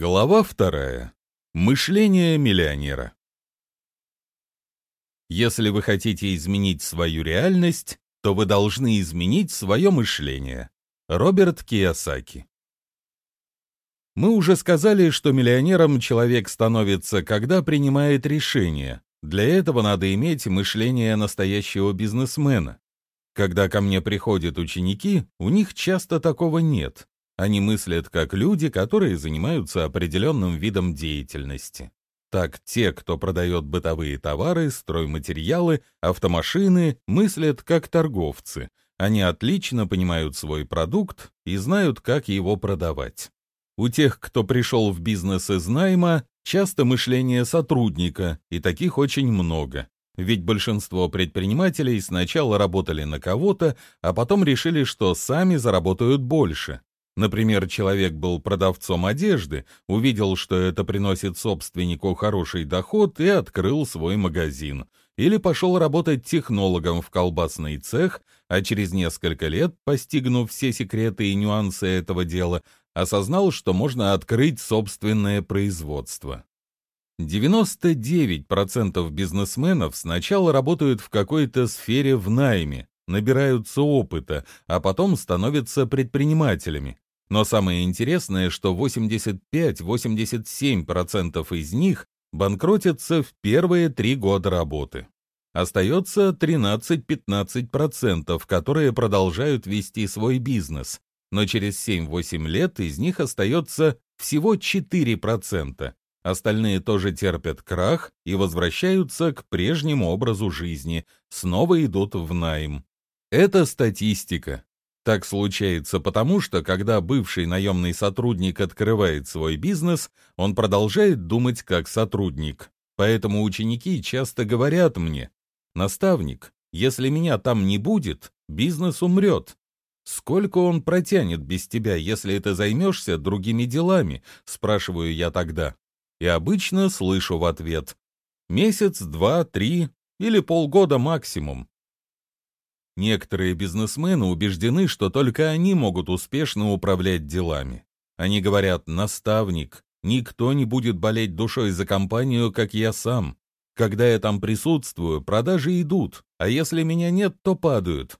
Глава вторая. Мышление миллионера. Если вы хотите изменить свою реальность, то вы должны изменить свое мышление. Роберт Киясаки. Мы уже сказали, что миллионером человек становится, когда принимает решения. Для этого надо иметь мышление настоящего бизнесмена. Когда ко мне приходят ученики, у них часто такого нет. Они мыслят как люди, которые занимаются определенным видом деятельности. Так те, кто продает бытовые товары, стройматериалы, автомашины, мыслят как торговцы. Они отлично понимают свой продукт и знают, как его продавать. У тех, кто пришел в бизнес из найма, часто мышление сотрудника, и таких очень много. Ведь большинство предпринимателей сначала работали на кого-то, а потом решили, что сами заработают больше. Например, человек был продавцом одежды, увидел, что это приносит собственнику хороший доход и открыл свой магазин. Или пошел работать технологом в колбасный цех, а через несколько лет, постигнув все секреты и нюансы этого дела, осознал, что можно открыть собственное производство. 99% бизнесменов сначала работают в какой-то сфере в найме, набираются опыта, а потом становятся предпринимателями. Но самое интересное, что 85-87% из них банкротятся в первые три года работы. Остается 13-15%, которые продолжают вести свой бизнес, но через 7-8 лет из них остается всего 4%. Остальные тоже терпят крах и возвращаются к прежнему образу жизни, снова идут в найм. Это статистика. Так случается потому, что когда бывший наемный сотрудник открывает свой бизнес, он продолжает думать как сотрудник. Поэтому ученики часто говорят мне, «Наставник, если меня там не будет, бизнес умрет». «Сколько он протянет без тебя, если ты займешься другими делами?» — спрашиваю я тогда. И обычно слышу в ответ. «Месяц, два, три или полгода максимум». Некоторые бизнесмены убеждены, что только они могут успешно управлять делами. Они говорят «наставник», «никто не будет болеть душой за компанию, как я сам». Когда я там присутствую, продажи идут, а если меня нет, то падают.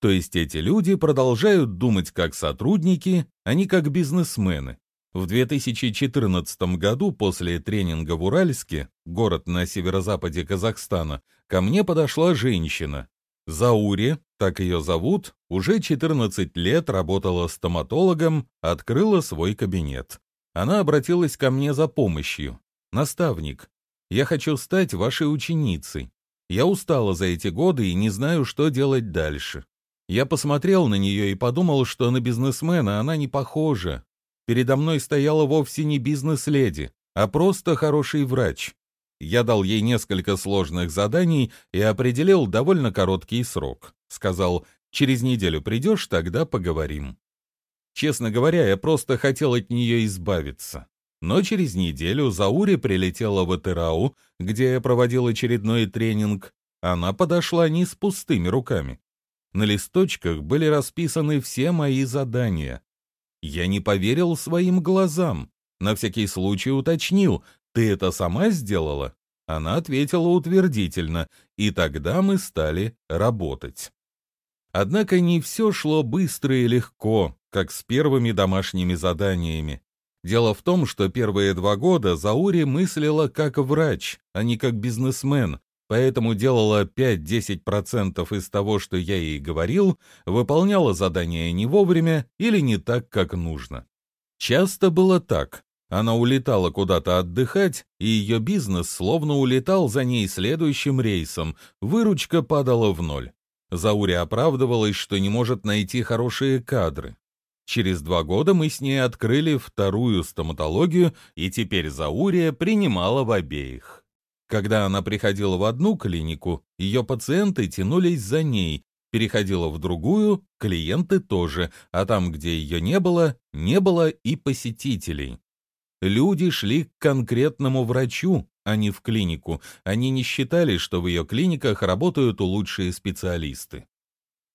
То есть эти люди продолжают думать как сотрудники, а не как бизнесмены. В 2014 году после тренинга в Уральске, город на северо-западе Казахстана, ко мне подошла женщина, Зауре, так ее зовут, уже 14 лет работала стоматологом, открыла свой кабинет. Она обратилась ко мне за помощью. «Наставник, я хочу стать вашей ученицей. Я устала за эти годы и не знаю, что делать дальше». Я посмотрел на нее и подумал, что на бизнесмена она не похожа. Передо мной стояла вовсе не бизнес-леди, а просто хороший врач. Я дал ей несколько сложных заданий и определил довольно короткий срок. Сказал, через неделю придешь, тогда поговорим. Честно говоря, я просто хотел от нее избавиться. Но через неделю Заури прилетела в Этерау, где я проводил очередной тренинг. Она подошла не с пустыми руками. На листочках были расписаны все мои задания. Я не поверил своим глазам. На всякий случай уточнил, «Ты это сама сделала?» Она ответила утвердительно, и тогда мы стали работать. Однако не все шло быстро и легко, как с первыми домашними заданиями. Дело в том, что первые два года Заури мыслила как врач, а не как бизнесмен, поэтому делала 5-10% из того, что я ей говорил, выполняла задания не вовремя или не так, как нужно. Часто было так. Она улетала куда-то отдыхать, и ее бизнес словно улетал за ней следующим рейсом, выручка падала в ноль. Заури оправдывалась, что не может найти хорошие кадры. Через два года мы с ней открыли вторую стоматологию, и теперь Заурия принимала в обеих. Когда она приходила в одну клинику, ее пациенты тянулись за ней, переходила в другую, клиенты тоже, а там, где ее не было, не было и посетителей. Люди шли к конкретному врачу, а не в клинику. Они не считали, что в ее клиниках работают лучшие специалисты.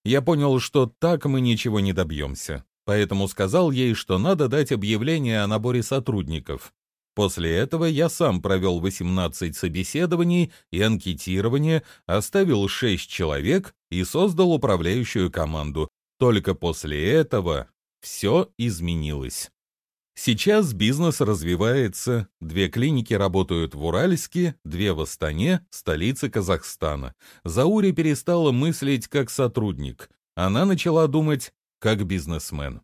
Я понял, что так мы ничего не добьемся. поэтому сказал ей, что надо дать объявление о наборе сотрудников. После этого я сам провел 18 собеседований и анкетирование, оставил 6 человек и создал управляющую команду. Только после этого все изменилось. Сейчас бизнес развивается, две клиники работают в Уральске, две в Астане, столице Казахстана. Заури перестала мыслить как сотрудник, она начала думать как бизнесмен.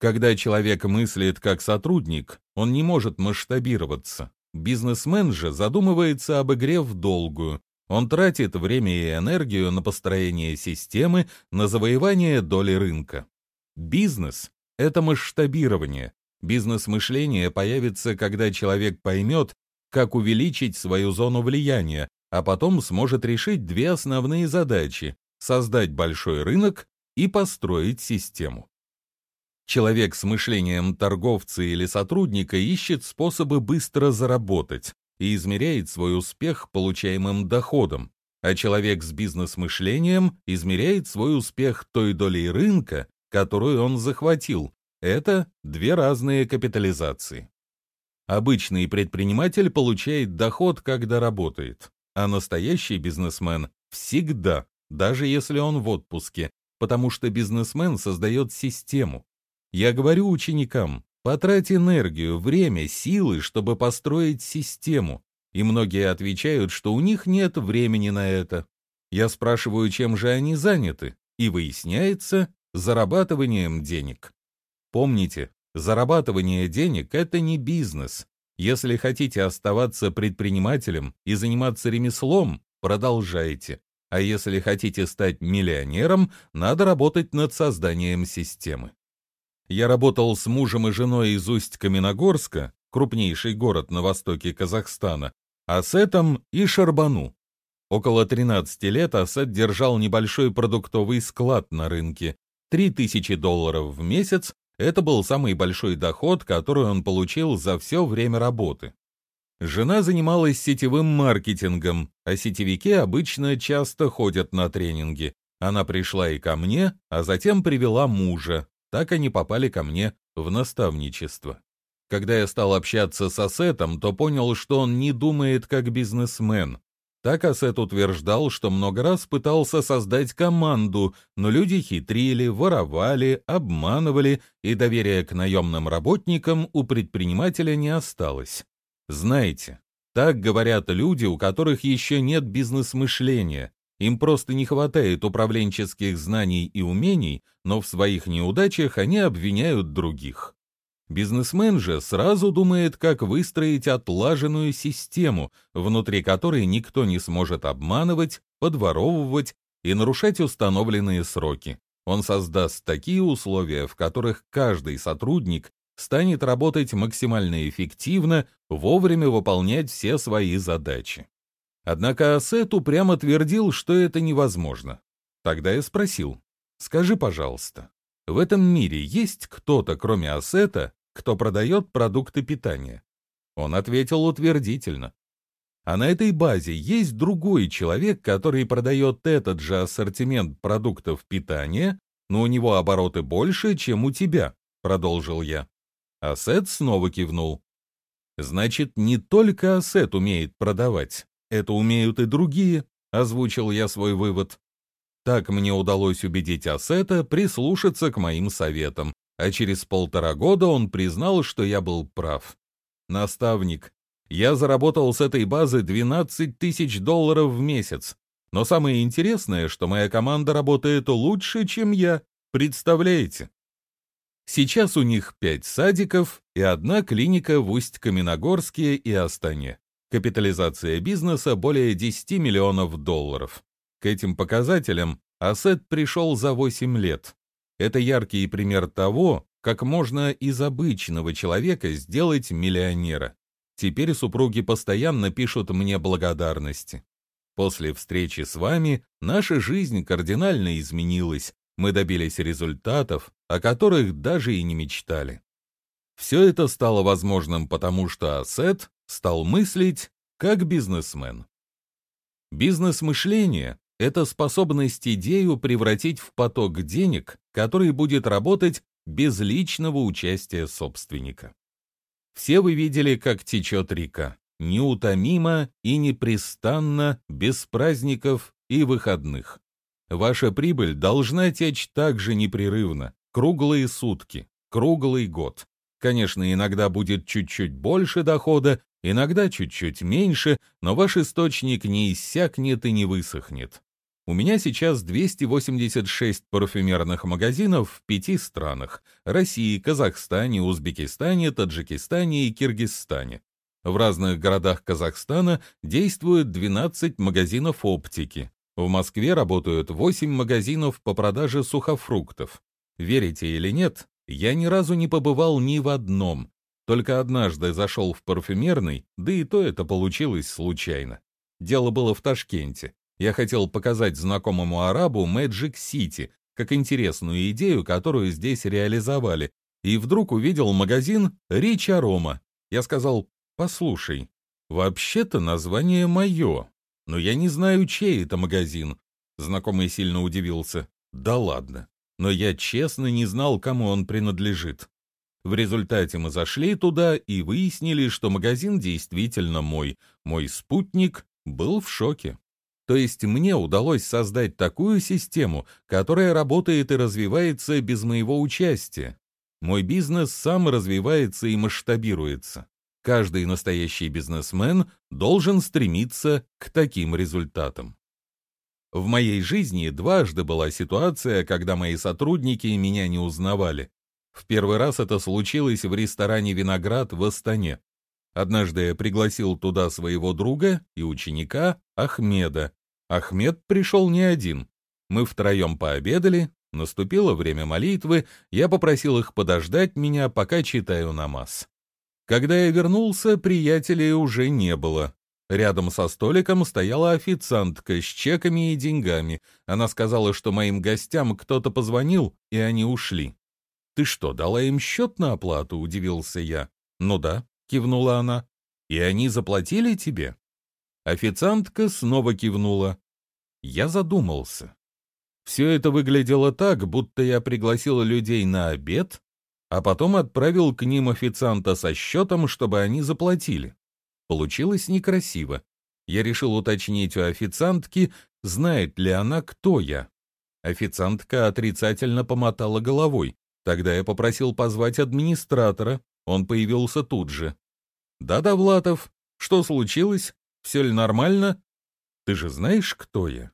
Когда человек мыслит как сотрудник, он не может масштабироваться. Бизнесмен же задумывается об игре в долгую. Он тратит время и энергию на построение системы, на завоевание доли рынка. Бизнес — это масштабирование, Бизнес-мышление появится, когда человек поймет, как увеличить свою зону влияния, а потом сможет решить две основные задачи – создать большой рынок и построить систему. Человек с мышлением торговца или сотрудника ищет способы быстро заработать и измеряет свой успех получаемым доходом, а человек с бизнес-мышлением измеряет свой успех той долей рынка, которую он захватил, это две разные капитализации. Обычный предприниматель получает доход, когда работает, а настоящий бизнесмен всегда, даже если он в отпуске, потому что бизнесмен создает систему. Я говорю ученикам, потрать энергию, время, силы, чтобы построить систему, и многие отвечают, что у них нет времени на это. Я спрашиваю, чем же они заняты, и выясняется, зарабатыванием денег. Помните, зарабатывание денег – это не бизнес. Если хотите оставаться предпринимателем и заниматься ремеслом, продолжайте. А если хотите стать миллионером, надо работать над созданием системы. Я работал с мужем и женой из Усть-Каменогорска, крупнейший город на востоке Казахстана, Асетом и Шарбану. Около 13 лет Асет держал небольшой продуктовый склад на рынке, 3000 долларов в месяц это был самый большой доход, который он получил за все время работы. Жена занималась сетевым маркетингом, а сетевики обычно часто ходят на тренинги. Она пришла и ко мне, а затем привела мужа. Так они попали ко мне в наставничество. Когда я стал общаться с Асетом, то понял, что он не думает как бизнесмен. Так Асет утверждал, что много раз пытался создать команду, но люди хитрили, воровали, обманывали, и доверия к наемным работникам у предпринимателя не осталось. Знаете, так говорят люди, у которых еще нет бизнес-мышления. Им просто не хватает управленческих знаний и умений, но в своих неудачах они обвиняют других. Бизнесмен же сразу думает, как выстроить отлаженную систему, внутри которой никто не сможет обманывать, подворовывать и нарушать установленные сроки. Он создаст такие условия, в которых каждый сотрудник станет работать максимально эффективно, вовремя выполнять все свои задачи. Однако Ассет упрямо твердил, что это невозможно. Тогда я спросил, скажи, пожалуйста, в этом мире есть кто-то, кроме Ассета, кто продает продукты питания? Он ответил утвердительно. А на этой базе есть другой человек, который продает этот же ассортимент продуктов питания, но у него обороты больше, чем у тебя, продолжил я. Асет снова кивнул. Значит, не только Асет умеет продавать, это умеют и другие, озвучил я свой вывод. Так мне удалось убедить Асета прислушаться к моим советам, а через полтора года он признал, что я был прав. Наставник, я заработал с этой базы 12 тысяч долларов в месяц. Но самое интересное, что моя команда работает лучше, чем я. Представляете? Сейчас у них пять садиков и одна клиника в Усть-Каменогорске и Астане. Капитализация бизнеса более 10 миллионов долларов. К этим показателям Асет пришел за 8 лет. Это яркий пример того, как можно из обычного человека сделать миллионера. Теперь супруги постоянно пишут мне благодарности. После встречи с вами наша жизнь кардинально изменилась, мы добились результатов, о которых даже и не мечтали. Все это стало возможным потому, что Ассет стал мыслить как бизнесмен. Бизнес-мышление это способность идею превратить в поток денег, который будет работать без личного участия собственника. Все вы видели, как течет река. Неутомимо и непрестанно, без праздников и выходных. Ваша прибыль должна течь так же непрерывно, круглые сутки, круглый год. Конечно, иногда будет чуть-чуть больше дохода, иногда чуть-чуть меньше, но ваш источник не иссякнет и не высохнет. У меня сейчас 286 парфюмерных магазинов в пяти странах – России, Казахстане, Узбекистане, Таджикистане и Киргизстане. В разных городах Казахстана действует 12 магазинов оптики. В Москве работают 8 магазинов по продаже сухофруктов. Верите или нет, я ни разу не побывал ни в одном. Только однажды зашел в парфюмерный, да и то это получилось случайно. Дело было в Ташкенте. Я хотел показать знакомому арабу Magic City, как интересную идею, которую здесь реализовали, и вдруг увидел магазин Рич Арома. Я сказал, послушай, вообще-то название мое, но я не знаю, чей это магазин. Знакомый сильно удивился. Да ладно. Но я честно не знал, кому он принадлежит. В результате мы зашли туда и выяснили, что магазин действительно мой. Мой спутник был в шоке. То есть мне удалось создать такую систему, которая работает и развивается без моего участия. Мой бизнес сам развивается и масштабируется. Каждый настоящий бизнесмен должен стремиться к таким результатам. В моей жизни дважды была ситуация, когда мои сотрудники меня не узнавали. В первый раз это случилось в ресторане «Виноград» в Астане. Однажды я пригласил туда своего друга и ученика Ахмеда, Ахмед пришел не один. Мы втроем пообедали, наступило время молитвы, я попросил их подождать меня, пока читаю намаз. Когда я вернулся, приятелей уже не было. Рядом со столиком стояла официантка с чеками и деньгами. Она сказала, что моим гостям кто-то позвонил, и они ушли. «Ты что, дала им счет на оплату?» — удивился я. «Ну да», — кивнула она. «И они заплатили тебе?» Официантка снова кивнула. Я задумался. Все это выглядело так, будто я пригласил людей на обед, а потом отправил к ним официанта со счетом, чтобы они заплатили. Получилось некрасиво. Я решил уточнить у официантки, знает ли она, кто я. Официантка отрицательно помотала головой. Тогда я попросил позвать администратора. Он появился тут же. «Да-да, Влатов, что случилось? Все ли нормально? Ты же знаешь, кто я?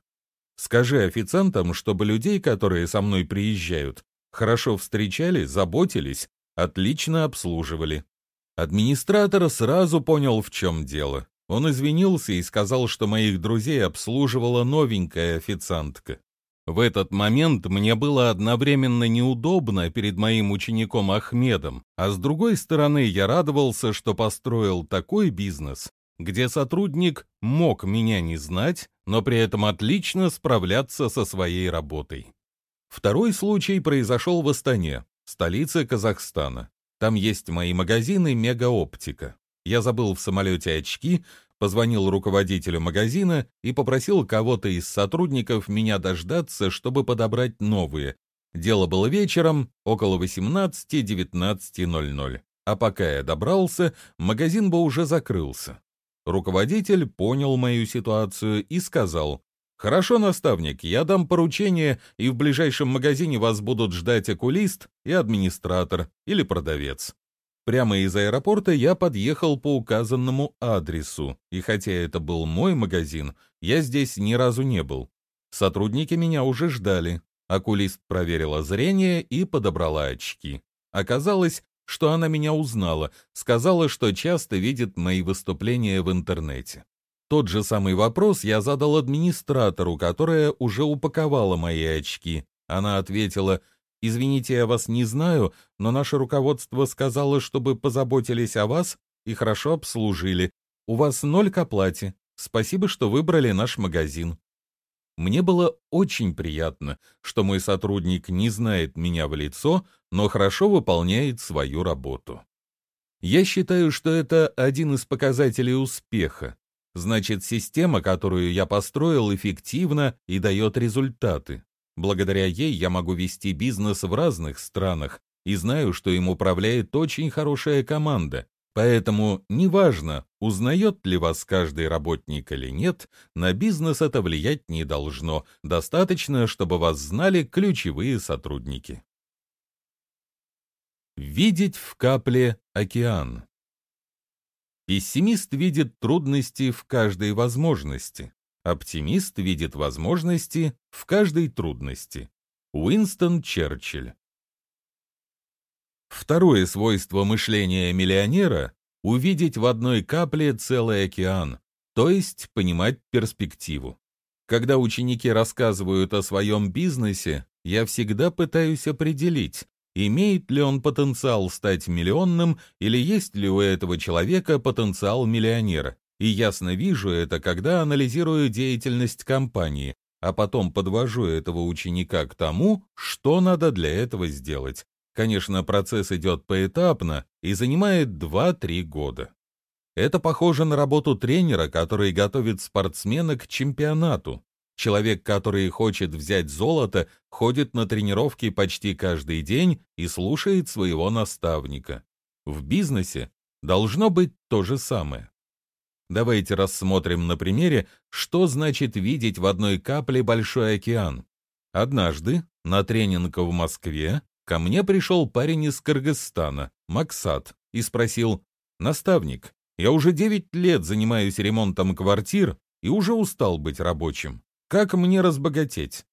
Скажи официантам, чтобы людей, которые со мной приезжают, хорошо встречали, заботились, отлично обслуживали. Администратор сразу понял, в чем дело. Он извинился и сказал, что моих друзей обслуживала новенькая официантка. В этот момент мне было одновременно неудобно перед моим учеником Ахмедом, а с другой стороны я радовался, что построил такой бизнес, где сотрудник мог меня не знать, но при этом отлично справляться со своей работой. Второй случай произошел в Астане, столице Казахстана. Там есть мои магазины «Мегаоптика». Я забыл в самолете очки, позвонил руководителю магазина и попросил кого-то из сотрудников меня дождаться, чтобы подобрать новые. Дело было вечером, около 18-19.00. А пока я добрался, магазин бы уже закрылся. Руководитель понял мою ситуацию и сказал, «Хорошо, наставник, я дам поручение, и в ближайшем магазине вас будут ждать окулист и администратор или продавец». Прямо из аэропорта я подъехал по указанному адресу, и хотя это был мой магазин, я здесь ни разу не был. Сотрудники меня уже ждали. Окулист проверила зрение и подобрала очки. Оказалось, что она меня узнала, сказала, что часто видит мои выступления в интернете. Тот же самый вопрос я задал администратору, которая уже упаковала мои очки. Она ответила, «Извините, я вас не знаю, но наше руководство сказало, чтобы позаботились о вас и хорошо обслужили. У вас ноль к оплате. Спасибо, что выбрали наш магазин». Мне было очень приятно, что мой сотрудник не знает меня в лицо, но хорошо выполняет свою работу. Я считаю, что это один из показателей успеха. Значит, система, которую я построил, эффективна и дает результаты. Благодаря ей я могу вести бизнес в разных странах, и знаю, что им управляет очень хорошая команда. Поэтому неважно, узнает ли вас каждый работник или нет, на бизнес это влиять не должно. Достаточно, чтобы вас знали ключевые сотрудники. Видеть в капле океан. Пессимист видит трудности в каждой возможности. Оптимист видит возможности в каждой трудности. Уинстон Черчилль. Второе свойство мышления миллионера – увидеть в одной капле целый океан, то есть понимать перспективу. Когда ученики рассказывают о своем бизнесе, я всегда пытаюсь определить, имеет ли он потенциал стать миллионным или есть ли у этого человека потенциал миллионера. И ясно вижу это, когда анализирую деятельность компании, а потом подвожу этого ученика к тому, что надо для этого сделать. Конечно, процесс идет поэтапно и занимает 2-3 года. Это похоже на работу тренера, который готовит спортсмена к чемпионату. Человек, который хочет взять золото, ходит на тренировки почти каждый день и слушает своего наставника. В бизнесе должно быть то же самое. Давайте рассмотрим на примере, что значит видеть в одной капле большой океан. Однажды на тренинг в Москве ко мне пришел парень из Кыргызстана, Максат, и спросил, «Наставник, я уже 9 лет занимаюсь ремонтом квартир и уже устал быть рабочим. Как мне разбогатеть?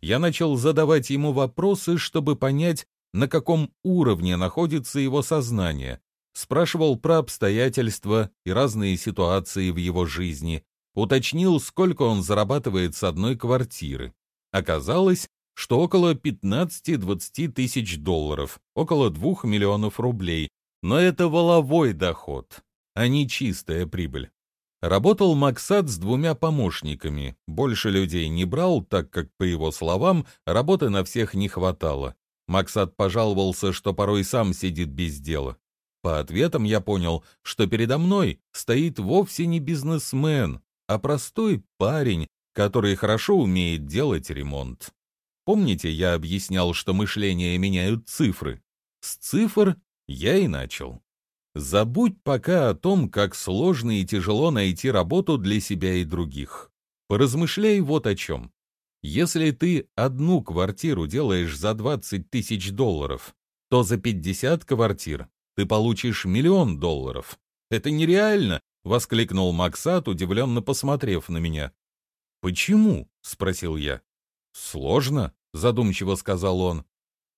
Я начал задавать ему вопросы, чтобы понять, на каком уровне находится его сознание. Спрашивал про обстоятельства и разные ситуации в его жизни. Уточнил, сколько он зарабатывает с одной квартиры. Оказалось, что около 15-20 тысяч долларов, около 2 миллионов рублей. Но это воловой доход, а не чистая прибыль. Работал Максат с двумя помощниками. Больше людей не брал, так как, по его словам, работы на всех не хватало. Максат пожаловался, что порой сам сидит без дела. По ответам я понял, что передо мной стоит вовсе не бизнесмен, а простой парень, который хорошо умеет делать ремонт. Помните, я объяснял, что мышление меняют цифры? С цифр я и начал. Забудь пока о том, как сложно и тяжело найти работу для себя и других. Поразмышляй вот о чем. Если ты одну квартиру делаешь за 20 тысяч долларов, то за 50 квартир ты получишь миллион долларов. Это нереально, — воскликнул Максат, удивленно посмотрев на меня. «Почему?» — спросил я. «Сложно», — задумчиво сказал он.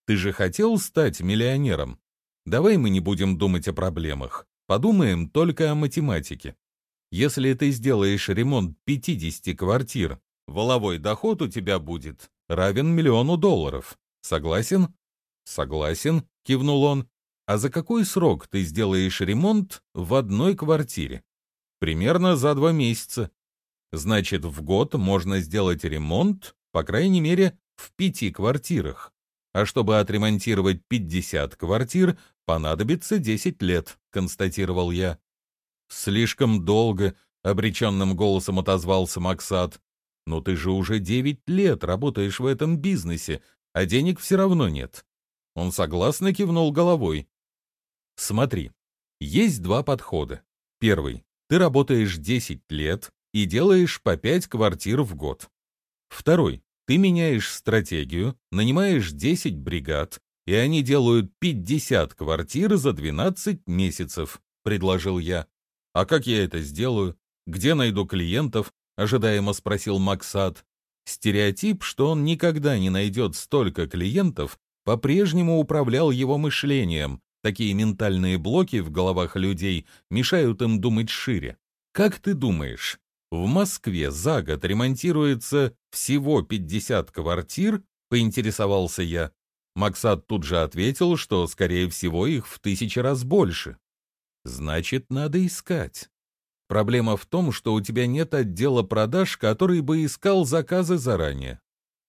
«Ты же хотел стать миллионером? Давай мы не будем думать о проблемах, подумаем только о математике. Если ты сделаешь ремонт 50 квартир, воловой доход у тебя будет равен миллиону долларов. Согласен? Согласен, кивнул он. А за какой срок ты сделаешь ремонт в одной квартире? Примерно за два месяца. Значит, в год можно сделать ремонт, по крайней мере, в пяти квартирах. А чтобы отремонтировать 50 квартир, понадобится 10 лет, констатировал я. Слишком долго, обреченным голосом отозвался Максат. Но ты же уже 9 лет работаешь в этом бизнесе, а денег все равно нет. Он согласно кивнул головой. Смотри, есть два подхода. Первый. Ты работаешь 10 лет и делаешь по 5 квартир в год. Второй. Ты меняешь стратегию, нанимаешь 10 бригад, и они делают 50 квартир за 12 месяцев, предложил я. А как я это сделаю? Где найду клиентов? ожидаемо спросил Максат. Стереотип, что он никогда не найдет столько клиентов, по-прежнему управлял его мышлением. Такие ментальные блоки в головах людей мешают им думать шире. Как ты думаешь, в Москве за год ремонтируется всего 50 квартир, поинтересовался я. Максат тут же ответил, что, скорее всего, их в тысячи раз больше. Значит, надо искать. Проблема в том, что у тебя нет отдела продаж, который бы искал заказы заранее.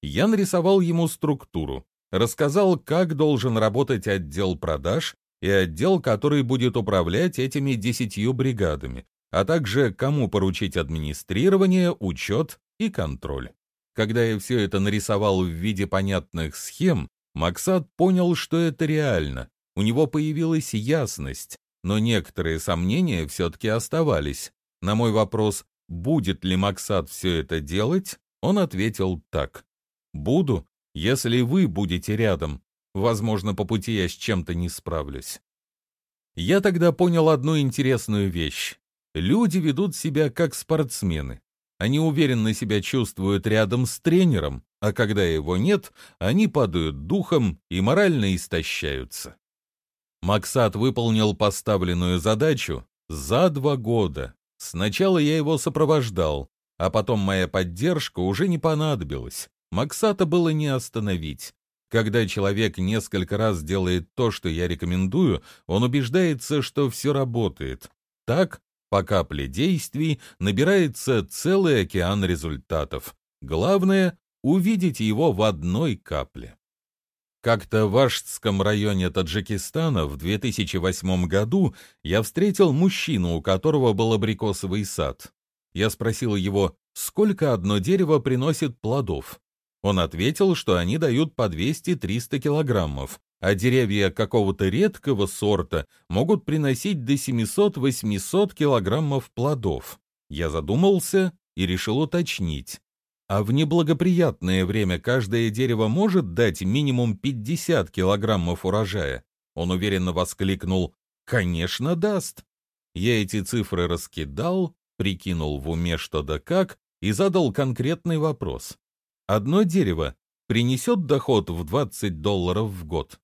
Я нарисовал ему структуру, рассказал, как должен работать отдел продаж и отдел, который будет управлять этими десятью бригадами, а также кому поручить администрирование, учет и контроль. Когда я все это нарисовал в виде понятных схем, Максат понял, что это реально. У него появилась ясность, но некоторые сомнения все-таки оставались. На мой вопрос, будет ли Максат все это делать, он ответил так. «Буду, если вы будете рядом. Возможно, по пути я с чем-то не справлюсь». Я тогда понял одну интересную вещь. Люди ведут себя как спортсмены. Они уверенно себя чувствуют рядом с тренером, а когда его нет, они падают духом и морально истощаются. Максат выполнил поставленную задачу за два года. Сначала я его сопровождал, а потом моя поддержка уже не понадобилась. Максата было не остановить. Когда человек несколько раз делает то, что я рекомендую, он убеждается, что все работает. Так по капле действий набирается целый океан результатов. Главное — увидеть его в одной капле. Как-то в Ашском районе Таджикистана в 2008 году я встретил мужчину, у которого был абрикосовый сад. Я спросил его, сколько одно дерево приносит плодов. Он ответил, что они дают по 200-300 килограммов, а деревья какого-то редкого сорта могут приносить до 700-800 килограммов плодов. Я задумался и решил уточнить. А в неблагоприятное время каждое дерево может дать минимум 50 килограммов урожая? Он уверенно воскликнул «Конечно, даст!» Я эти цифры раскидал, прикинул в уме что да как и задал конкретный вопрос. Одно дерево принесет доход в 20 долларов в год?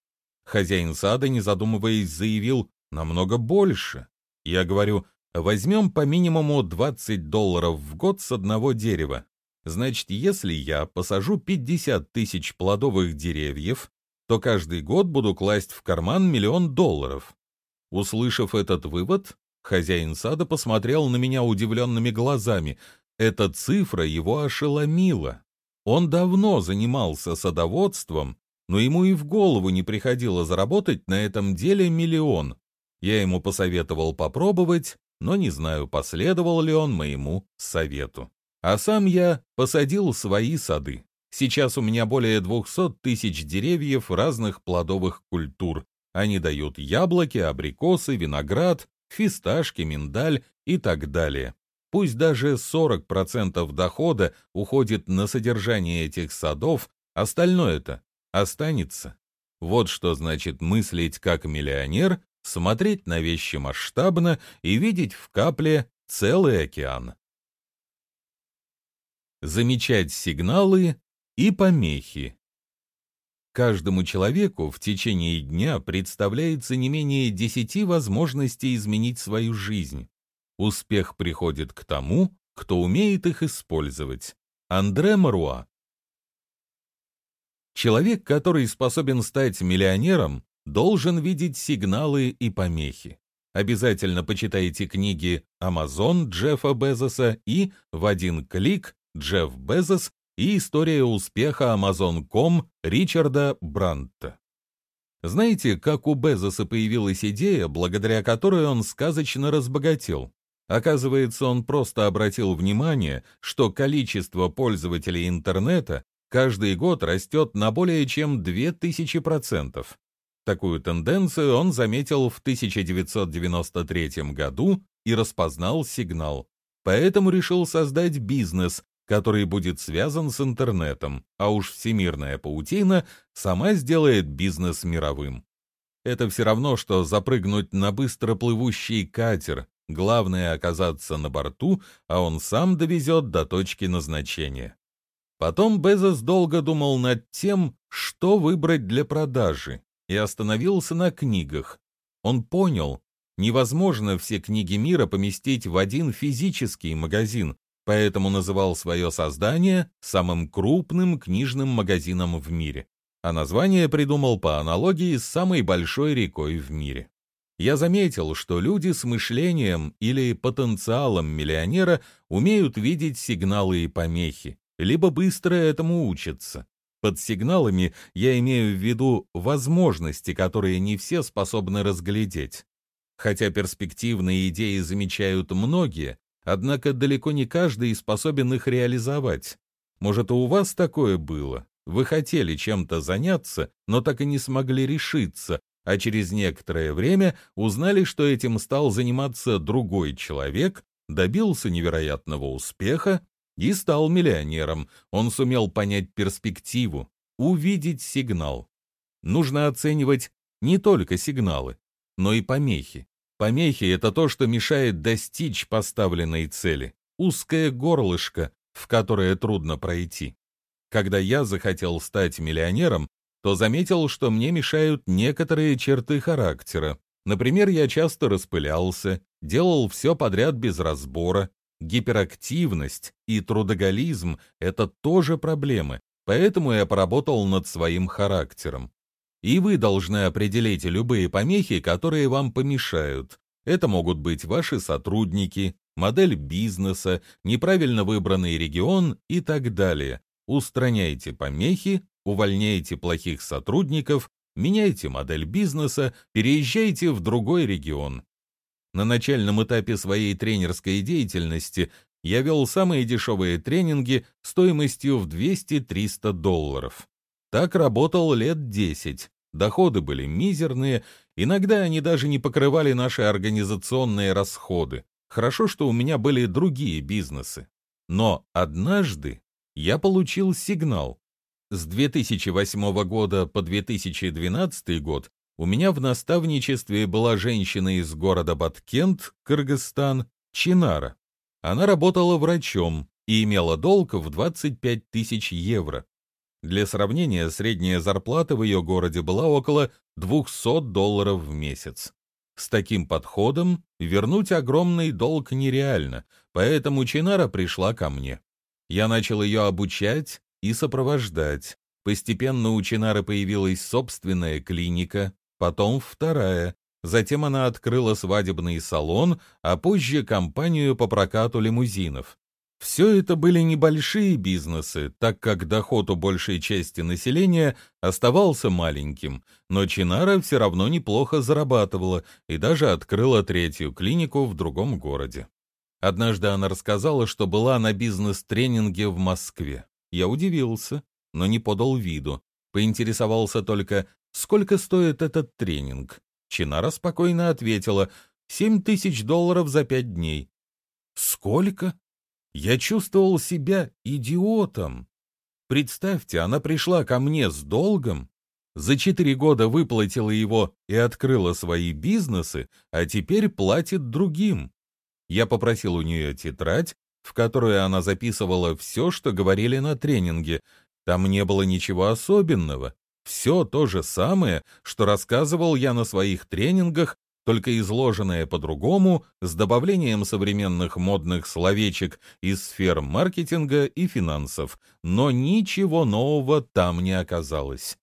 Хозяин сада, не задумываясь, заявил намного больше. Я говорю, возьмем по минимуму 20 долларов в год с одного дерева. Значит, если я посажу 50 тысяч плодовых деревьев, то каждый год буду класть в карман миллион долларов. Услышав этот вывод, хозяин сада посмотрел на меня удивленными глазами. Эта цифра его ошеломила. Он давно занимался садоводством но ему и в голову не приходило заработать на этом деле миллион. Я ему посоветовал попробовать, но не знаю, последовал ли он моему совету. А сам я посадил свои сады. Сейчас у меня более 200 тысяч деревьев разных плодовых культур. Они дают яблоки, абрикосы, виноград, фисташки, миндаль и так далее. Пусть даже 40% дохода уходит на содержание этих садов, остальное-то останется. Вот что значит мыслить как миллионер, смотреть на вещи масштабно и видеть в капле целый океан. Замечать сигналы и помехи. Каждому человеку в течение дня представляется не менее десяти возможностей изменить свою жизнь. Успех приходит к тому, кто умеет их использовать. Андре Маруа Человек, который способен стать миллионером, должен видеть сигналы и помехи. Обязательно почитайте книги «Амазон» Джеффа Безоса и «В один клик» Джефф Безос и «История успеха Amazon.com» Ричарда Брандта. Знаете, как у Безоса появилась идея, благодаря которой он сказочно разбогател? Оказывается, он просто обратил внимание, что количество пользователей интернета каждый год растет на более чем 2000%. Такую тенденцию он заметил в 1993 году и распознал сигнал. Поэтому решил создать бизнес, который будет связан с интернетом, а уж всемирная паутина сама сделает бизнес мировым. Это все равно, что запрыгнуть на быстро плывущий катер. Главное оказаться на борту, а он сам довезет до точки назначения. Потом Безос долго думал над тем, что выбрать для продажи, и остановился на книгах. Он понял, невозможно все книги мира поместить в один физический магазин, поэтому называл свое создание самым крупным книжным магазином в мире. А название придумал по аналогии с самой большой рекой в мире. Я заметил, что люди с мышлением или потенциалом миллионера умеют видеть сигналы и помехи, либо быстро этому учатся. Под сигналами я имею в виду возможности, которые не все способны разглядеть. Хотя перспективные идеи замечают многие, однако далеко не каждый способен их реализовать. Может, у вас такое было? Вы хотели чем-то заняться, но так и не смогли решиться, а через некоторое время узнали, что этим стал заниматься другой человек, добился невероятного успеха и стал миллионером. Он сумел понять перспективу, увидеть сигнал. Нужно оценивать не только сигналы, но и помехи. Помехи — это то, что мешает достичь поставленной цели. Узкое горлышко, в которое трудно пройти. Когда я захотел стать миллионером, то заметил, что мне мешают некоторые черты характера. Например, я часто распылялся, делал все подряд без разбора. Гиперактивность и трудоголизм — это тоже проблемы, поэтому я поработал над своим характером. И вы должны определить любые помехи, которые вам помешают. Это могут быть ваши сотрудники, модель бизнеса, неправильно выбранный регион и так далее. Устраняйте помехи, увольняйте плохих сотрудников, меняйте модель бизнеса, переезжайте в другой регион. На начальном этапе своей тренерской деятельности я вел самые дешевые тренинги стоимостью в 200-300 долларов. Так работал лет 10. Доходы были мизерные, иногда они даже не покрывали наши организационные расходы. Хорошо, что у меня были другие бизнесы. Но однажды я получил сигнал. С 2008 года по 2012 год у меня в наставничестве была женщина из города Баткент, Кыргызстан, Чинара. Она работала врачом и имела долг в 25 тысяч евро. Для сравнения, средняя зарплата в ее городе была около 200 долларов в месяц. С таким подходом вернуть огромный долг нереально, поэтому Чинара пришла ко мне. Я начал ее обучать и сопровождать. Постепенно у Чинары появилась собственная клиника, потом вторая. Затем она открыла свадебный салон, а позже компанию по прокату лимузинов. Все это были небольшие бизнесы, так как доход у большей части населения оставался маленьким, но Чинара все равно неплохо зарабатывала и даже открыла третью клинику в другом городе. Однажды она рассказала, что была на бизнес-тренинге в Москве. Я удивился, но не подал виду. Поинтересовался только, сколько стоит этот тренинг. Чинара спокойно ответила, «Семь тысяч долларов за пять дней». «Сколько?» Я чувствовал себя идиотом. Представьте, она пришла ко мне с долгом, за четыре года выплатила его и открыла свои бизнесы, а теперь платит другим. Я попросил у нее тетрадь, в которую она записывала все, что говорили на тренинге. Там не было ничего особенного. Все то же самое, что рассказывал я на своих тренингах только изложенное по-другому, с добавлением современных модных словечек из сфер маркетинга и финансов, но ничего нового там не оказалось.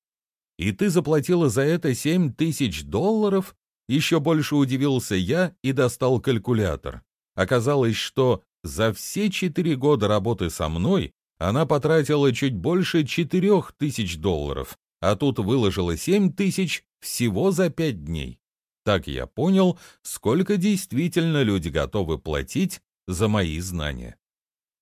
«И ты заплатила за это семь тысяч долларов?» Еще больше удивился я и достал калькулятор. Оказалось, что за все четыре года работы со мной она потратила чуть больше четырех тысяч долларов, а тут выложила семь тысяч всего за пять дней. Так я понял, сколько действительно люди готовы платить за мои знания.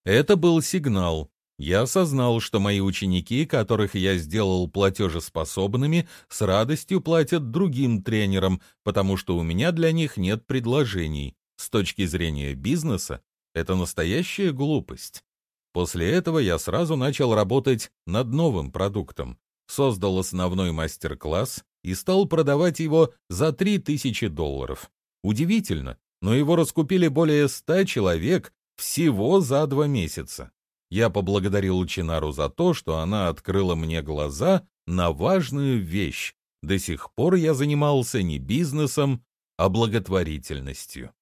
Это был сигнал. Я осознал, что мои ученики, которых я сделал платежеспособными, с радостью платят другим тренерам, потому что у меня для них нет предложений. С точки зрения бизнеса, это настоящая глупость. После этого я сразу начал работать над новым продуктом. Создал основной мастер-класс, и стал продавать его за 3000 долларов. Удивительно, но его раскупили более 100 человек всего за два месяца. Я поблагодарил Чинару за то, что она открыла мне глаза на важную вещь. До сих пор я занимался не бизнесом, а благотворительностью.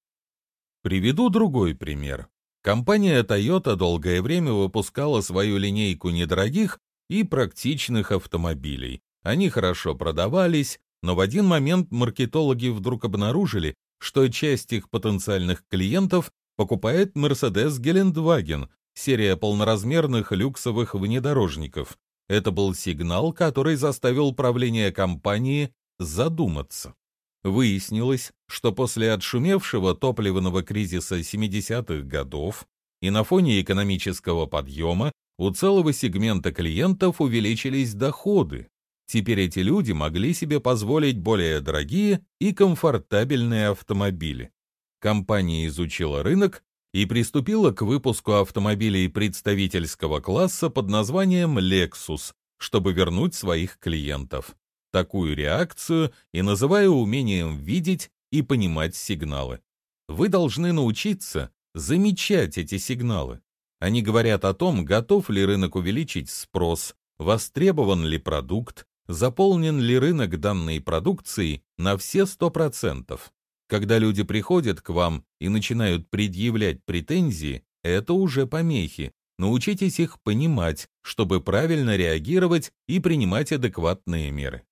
Приведу другой пример. Компания Toyota долгое время выпускала свою линейку недорогих и практичных автомобилей. Они хорошо продавались, но в один момент маркетологи вдруг обнаружили, что часть их потенциальных клиентов покупает Mercedes Гелендваген, серия полноразмерных люксовых внедорожников. Это был сигнал, который заставил правление компании задуматься. Выяснилось, что после отшумевшего топливного кризиса 70-х годов и на фоне экономического подъема у целого сегмента клиентов увеличились доходы. Теперь эти люди могли себе позволить более дорогие и комфортабельные автомобили. Компания изучила рынок и приступила к выпуску автомобилей представительского класса под названием Lexus, чтобы вернуть своих клиентов. Такую реакцию и называю умением видеть и понимать сигналы. Вы должны научиться замечать эти сигналы. Они говорят о том, готов ли рынок увеличить спрос, востребован ли продукт, заполнен ли рынок данной продукции на все 100%. Когда люди приходят к вам и начинают предъявлять претензии, это уже помехи. Научитесь их понимать, чтобы правильно реагировать и принимать адекватные меры.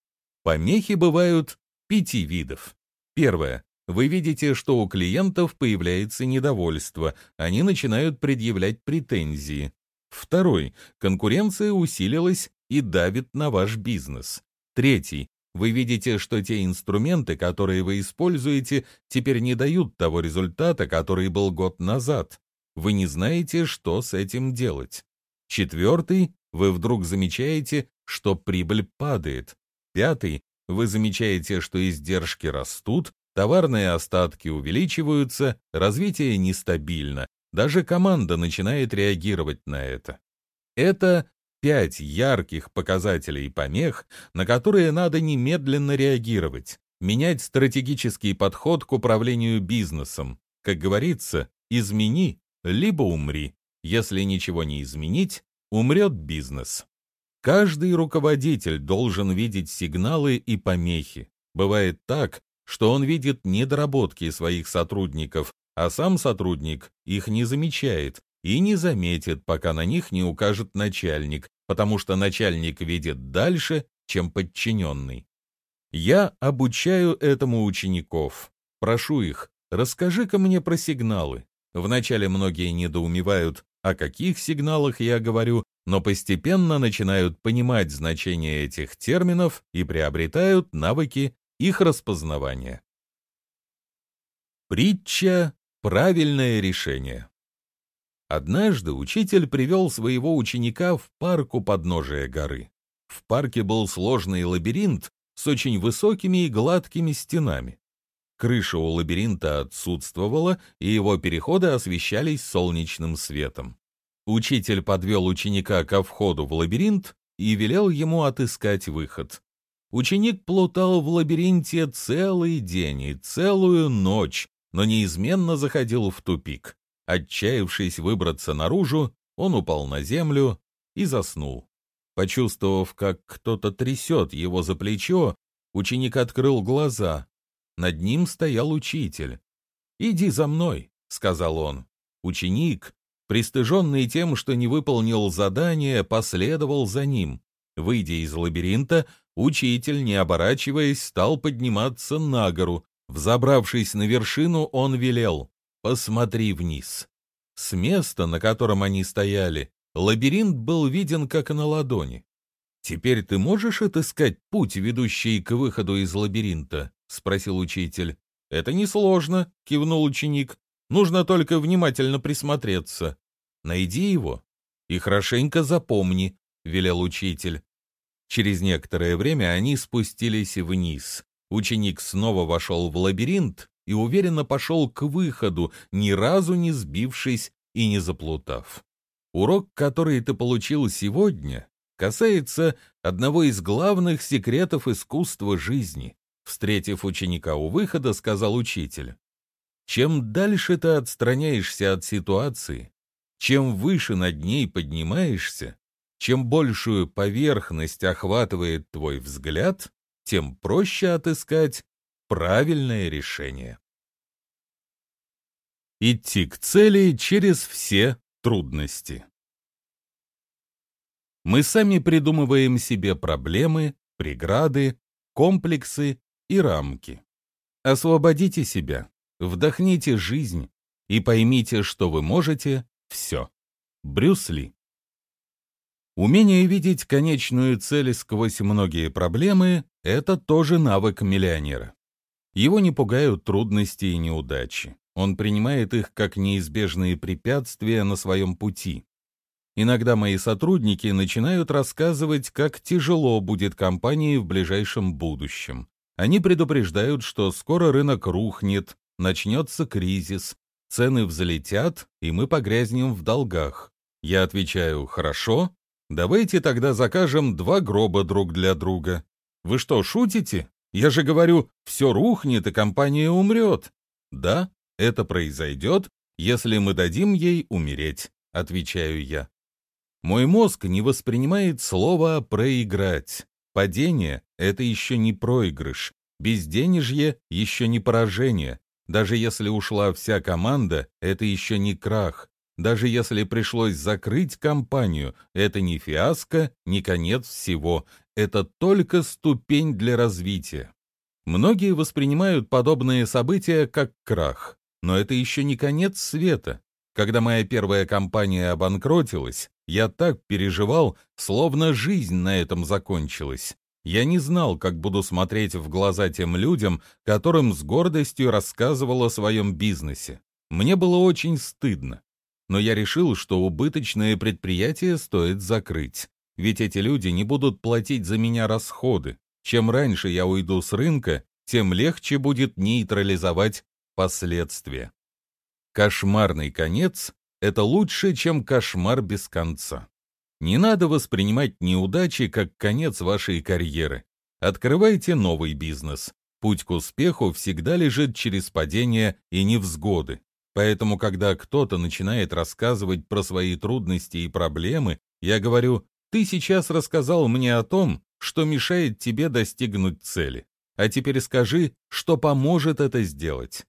Помехи бывают пяти видов. Первое. Вы видите, что у клиентов появляется недовольство, они начинают предъявлять претензии. Второй. Конкуренция усилилась и давит на ваш бизнес. Третий. Вы видите, что те инструменты, которые вы используете, теперь не дают того результата, который был год назад. Вы не знаете, что с этим делать. Четвертый. Вы вдруг замечаете, что прибыль падает. Пятый. Вы замечаете, что издержки растут, Товарные остатки увеличиваются, развитие нестабильно, даже команда начинает реагировать на это. Это пять ярких показателей помех, на которые надо немедленно реагировать, менять стратегический подход к управлению бизнесом. Как говорится, измени, либо умри. Если ничего не изменить, умрет бизнес. Каждый руководитель должен видеть сигналы и помехи. Бывает так, что он видит недоработки своих сотрудников, а сам сотрудник их не замечает и не заметит, пока на них не укажет начальник, потому что начальник видит дальше, чем подчиненный. Я обучаю этому учеников. Прошу их, расскажи-ка мне про сигналы. Вначале многие недоумевают, о каких сигналах я говорю, но постепенно начинают понимать значение этих терминов и приобретают навыки их распознавания. Притча «Правильное решение». Однажды учитель привел своего ученика в парк у подножия горы. В парке был сложный лабиринт с очень высокими и гладкими стенами. Крыша у лабиринта отсутствовала, и его переходы освещались солнечным светом. Учитель подвел ученика ко входу в лабиринт и велел ему отыскать выход. Ученик плутал в лабиринте целый день и целую ночь, но неизменно заходил в тупик. Отчаявшись выбраться наружу, он упал на землю и заснул. Почувствовав, как кто-то трясет его за плечо, ученик открыл глаза. Над ним стоял учитель. «Иди за мной», — сказал он. Ученик, пристыженный тем, что не выполнил задание, последовал за ним. Выйдя из лабиринта, учитель, не оборачиваясь, стал подниматься на гору. Взобравшись на вершину, он велел «Посмотри вниз». С места, на котором они стояли, лабиринт был виден как на ладони. «Теперь ты можешь отыскать путь, ведущий к выходу из лабиринта?» — спросил учитель. «Это несложно», — кивнул ученик. «Нужно только внимательно присмотреться. Найди его и хорошенько запомни», — велел учитель. Через некоторое время они спустились вниз. Ученик снова вошел в лабиринт и уверенно пошел к выходу, ни разу не сбившись и не заплутав. Урок, который ты получил сегодня, касается одного из главных секретов искусства жизни. Встретив ученика у выхода, сказал учитель, «Чем дальше ты отстраняешься от ситуации, чем выше над ней поднимаешься, чем большую поверхность охватывает твой взгляд, тем проще отыскать правильное решение. Идти к цели через все трудности. Мы сами придумываем себе проблемы, преграды, комплексы и рамки. Освободите себя, вдохните жизнь и поймите, что вы можете все. Брюс Ли Умение видеть конечную цель сквозь многие проблемы — это тоже навык миллионера. Его не пугают трудности и неудачи. Он принимает их как неизбежные препятствия на своем пути. Иногда мои сотрудники начинают рассказывать, как тяжело будет компании в ближайшем будущем. Они предупреждают, что скоро рынок рухнет, начнется кризис, цены взлетят, и мы погрязнем в долгах. Я отвечаю, хорошо, давайте тогда закажем два гроба друг для друга. Вы что, шутите? Я же говорю, все рухнет и компания умрет. Да, это произойдет, если мы дадим ей умереть, отвечаю я. Мой мозг не воспринимает слово «проиграть». Падение — это еще не проигрыш. Безденежье — еще не поражение. Даже если ушла вся команда, это еще не крах. Даже если пришлось закрыть компанию, это не фиаско, не конец всего. Это только ступень для развития. Многие воспринимают подобные события как крах. Но это еще не конец света. Когда моя первая компания обанкротилась, я так переживал, словно жизнь на этом закончилась. Я не знал, как буду смотреть в глаза тем людям, которым с гордостью рассказывал о своем бизнесе. Мне было очень стыдно. Но я решил, что убыточное предприятие стоит закрыть. Ведь эти люди не будут платить за меня расходы. Чем раньше я уйду с рынка, тем легче будет нейтрализовать последствия. Кошмарный конец — это лучше, чем кошмар без конца. Не надо воспринимать неудачи как конец вашей карьеры. Открывайте новый бизнес. Путь к успеху всегда лежит через падения и невзгоды. Поэтому, когда кто-то начинает рассказывать про свои трудности и проблемы, я говорю, ты сейчас рассказал мне о том, что мешает тебе достигнуть цели. А теперь скажи, что поможет это сделать.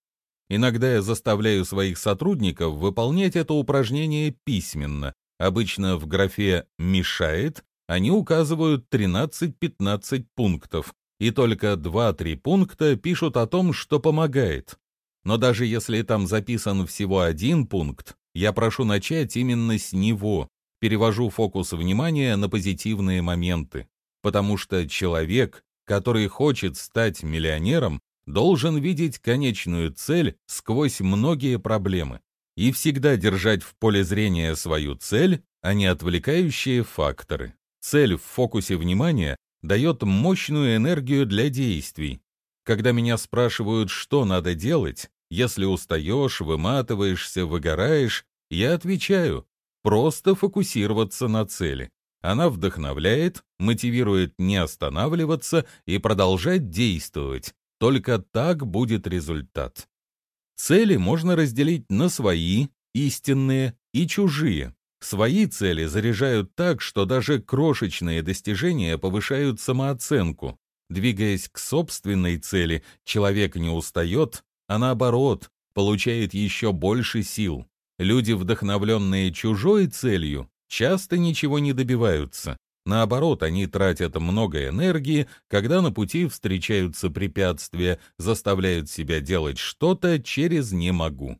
Иногда я заставляю своих сотрудников выполнять это упражнение письменно. Обычно в графе «мешает» они указывают 13-15 пунктов, и только 2-3 пункта пишут о том, что помогает. Но даже если там записан всего один пункт, я прошу начать именно с него, перевожу фокус внимания на позитивные моменты, потому что человек, который хочет стать миллионером, должен видеть конечную цель сквозь многие проблемы и всегда держать в поле зрения свою цель, а не отвлекающие факторы. Цель в фокусе внимания дает мощную энергию для действий. Когда меня спрашивают, что надо делать, если устаешь, выматываешься, выгораешь, я отвечаю, просто фокусироваться на цели. Она вдохновляет, мотивирует не останавливаться и продолжать действовать, только так будет результат. Цели можно разделить на свои, истинные и чужие. Свои цели заряжают так, что даже крошечные достижения повышают самооценку. Двигаясь к собственной цели, человек не устает, а наоборот, получает еще больше сил. Люди, вдохновленные чужой целью, часто ничего не добиваются. Наоборот, они тратят много энергии, когда на пути встречаются препятствия, заставляют себя делать что-то через «не могу».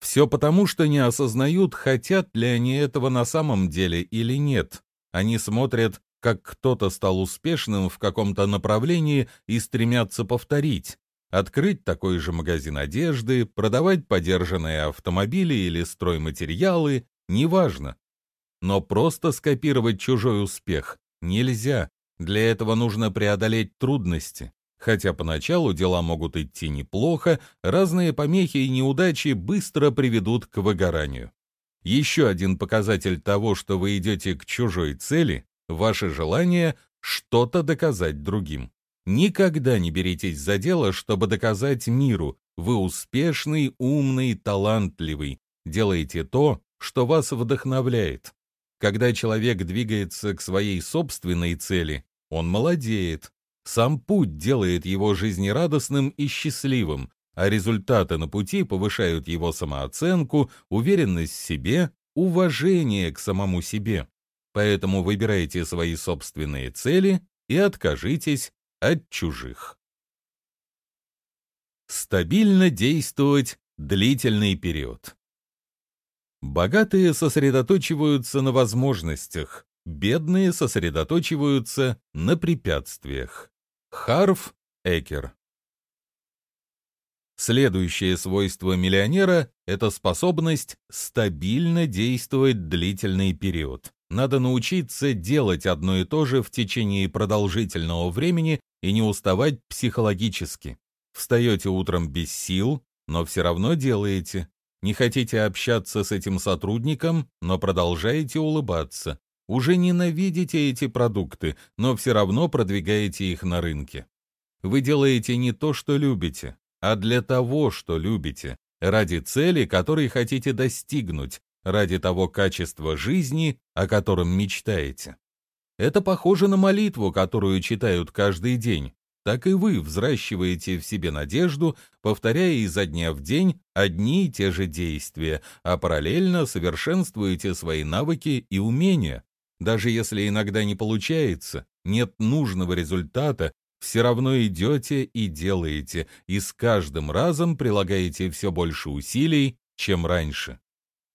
Все потому, что не осознают, хотят ли они этого на самом деле или нет. Они смотрят, как кто-то стал успешным в каком-то направлении и стремятся повторить. Открыть такой же магазин одежды, продавать подержанные автомобили или стройматериалы, неважно. Но просто скопировать чужой успех нельзя. Для этого нужно преодолеть трудности. Хотя поначалу дела могут идти неплохо, разные помехи и неудачи быстро приведут к выгоранию. Еще один показатель того, что вы идете к чужой цели – ваше желание что-то доказать другим. Никогда не беритесь за дело, чтобы доказать миру, вы успешный, умный, талантливый. Делайте то, что вас вдохновляет. Когда человек двигается к своей собственной цели, он молодеет. Сам путь делает его жизнерадостным и счастливым, а результаты на пути повышают его самооценку, уверенность в себе, уважение к самому себе. Поэтому выбирайте свои собственные цели и откажитесь от чужих. Стабильно действовать длительный период. Богатые сосредоточиваются на возможностях, бедные сосредоточиваются на препятствиях. Харф Экер Следующее свойство миллионера – это способность стабильно действовать длительный период. Надо научиться делать одно и то же в течение продолжительного времени и не уставать психологически. Встаете утром без сил, но все равно делаете. Не хотите общаться с этим сотрудником, но продолжаете улыбаться. Уже ненавидите эти продукты, но все равно продвигаете их на рынке. Вы делаете не то, что любите, а для того, что любите, ради цели, которой хотите достигнуть, ради того качества жизни, о котором мечтаете. Это похоже на молитву, которую читают каждый день. Так и вы взращиваете в себе надежду, повторяя изо дня в день одни и те же действия, а параллельно совершенствуете свои навыки и умения. Даже если иногда не получается, нет нужного результата, все равно идете и делаете, и с каждым разом прилагаете все больше усилий, чем раньше.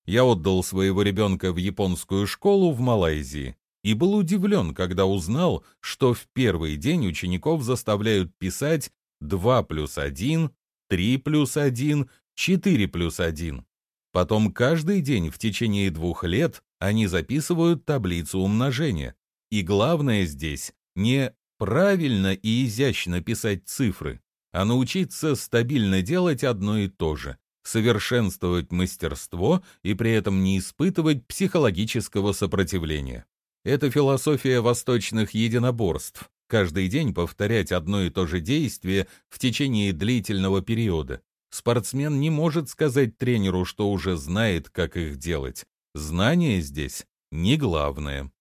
Я отдал своего ребенка в японскую школу в Малайзии и был удивлен, когда узнал, что в первый день учеников заставляют писать 2 плюс 1, 3 плюс 1, 4 плюс 1. Потом каждый день в течение двух лет они записывают таблицу умножения. И главное здесь не правильно и изящно писать цифры, а научиться стабильно делать одно и то же, совершенствовать мастерство и при этом не испытывать психологического сопротивления. Это философия восточных единоборств. Каждый день повторять одно и то же действие в течение длительного периода. Спортсмен не может сказать тренеру, что уже знает, как их делать. Знание здесь не главное.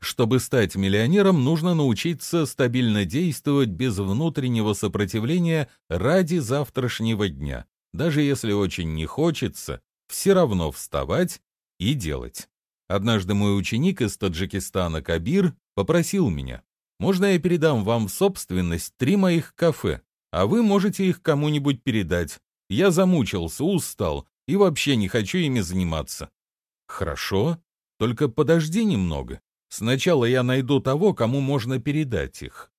Чтобы стать миллионером, нужно научиться стабильно действовать без внутреннего сопротивления ради завтрашнего дня. Даже если очень не хочется, все равно вставать и делать. Однажды мой ученик из Таджикистана Кабир попросил меня, «Можно я передам вам в собственность три моих кафе, а вы можете их кому-нибудь передать? Я замучился, устал и вообще не хочу ими заниматься». «Хорошо, только подожди немного. Сначала я найду того, кому можно передать их».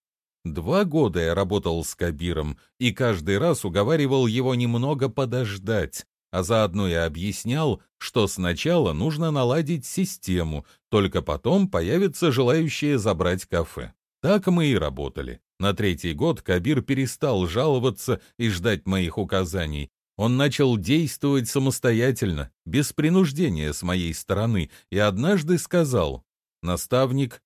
Два года я работал с Кабиром и каждый раз уговаривал его немного подождать, а заодно я объяснял, что сначала нужно наладить систему, только потом появятся желающие забрать кафе. Так мы и работали. На третий год Кабир перестал жаловаться и ждать моих указаний. Он начал действовать самостоятельно, без принуждения с моей стороны, и однажды сказал, «Наставник,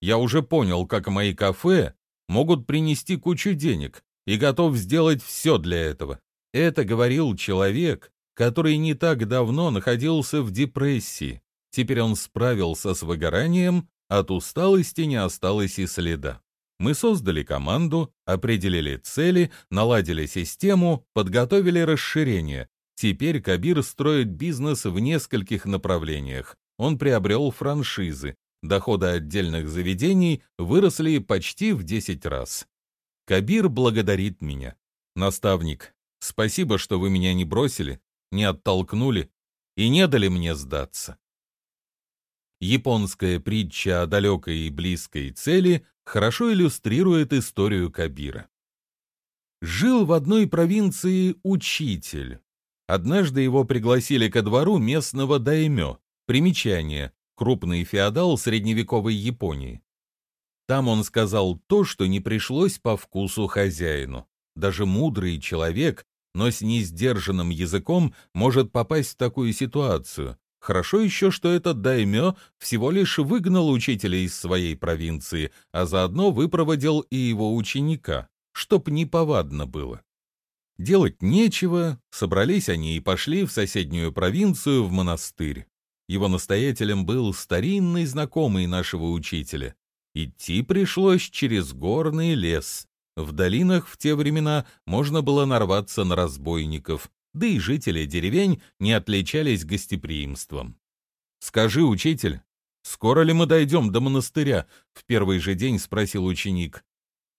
я уже понял, как мои кафе могут принести кучу денег и готов сделать все для этого». Это говорил человек, который не так давно находился в депрессии. Теперь он справился с выгоранием, от усталости не осталось и следа. Мы создали команду, определили цели, наладили систему, подготовили расширение. Теперь Кабир строит бизнес в нескольких направлениях. Он приобрел франшизы. Доходы отдельных заведений выросли почти в 10 раз. Кабир благодарит меня. Наставник, спасибо, что вы меня не бросили, не оттолкнули и не дали мне сдаться. Японская притча о далекой и близкой цели хорошо иллюстрирует историю Кабира. Жил в одной провинции учитель. Однажды его пригласили ко двору местного даймё. Примечание. Крупный феодал средневековой Японии. Там он сказал то, что не пришлось по вкусу хозяину. Даже мудрый человек но с несдержанным языком может попасть в такую ситуацию. Хорошо еще, что этот даймё всего лишь выгнал учителя из своей провинции, а заодно выпроводил и его ученика, чтоб неповадно было. Делать нечего, собрались они и пошли в соседнюю провинцию в монастырь. Его настоятелем был старинный знакомый нашего учителя. Идти пришлось через горный лес, в долинах в те времена можно было нарваться на разбойников, да и жители деревень не отличались гостеприимством. «Скажи, учитель, скоро ли мы дойдем до монастыря?» — в первый же день спросил ученик.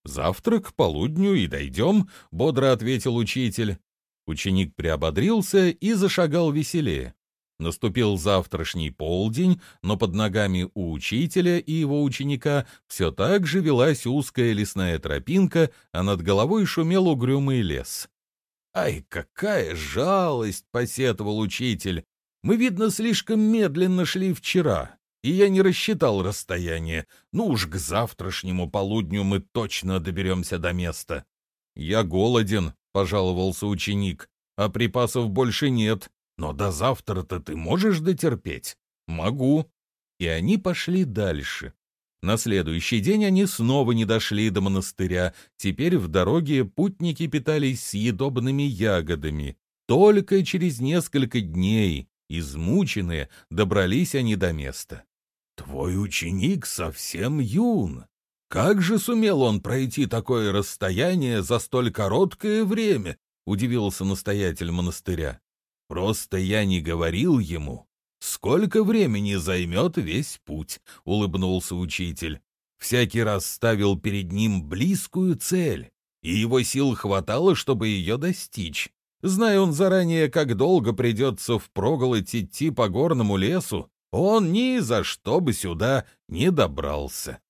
«Завтра к полудню и дойдем», — бодро ответил учитель. Ученик приободрился и зашагал веселее. Наступил завтрашний полдень, но под ногами у учителя и его ученика все так же велась узкая лесная тропинка, а над головой шумел угрюмый лес. «Ай, какая жалость!» — посетовал учитель. «Мы, видно, слишком медленно шли вчера, и я не рассчитал расстояние. Ну уж к завтрашнему полудню мы точно доберемся до места». «Я голоден», — пожаловался ученик, — «а припасов больше нет. Но до завтра-то ты можешь дотерпеть?» «Могу». И они пошли дальше. На следующий день они снова не дошли до монастыря. Теперь в дороге путники питались съедобными ягодами. Только через несколько дней, измученные, добрались они до места. «Твой ученик совсем юн. Как же сумел он пройти такое расстояние за столь короткое время?» — удивился настоятель монастыря. «Просто я не говорил ему, «Сколько времени займет весь путь?» — улыбнулся учитель. Всякий раз ставил перед ним близкую цель, и его сил хватало, чтобы ее достичь. Зная он заранее, как долго придется впроголодь идти по горному лесу, он ни за что бы сюда не добрался.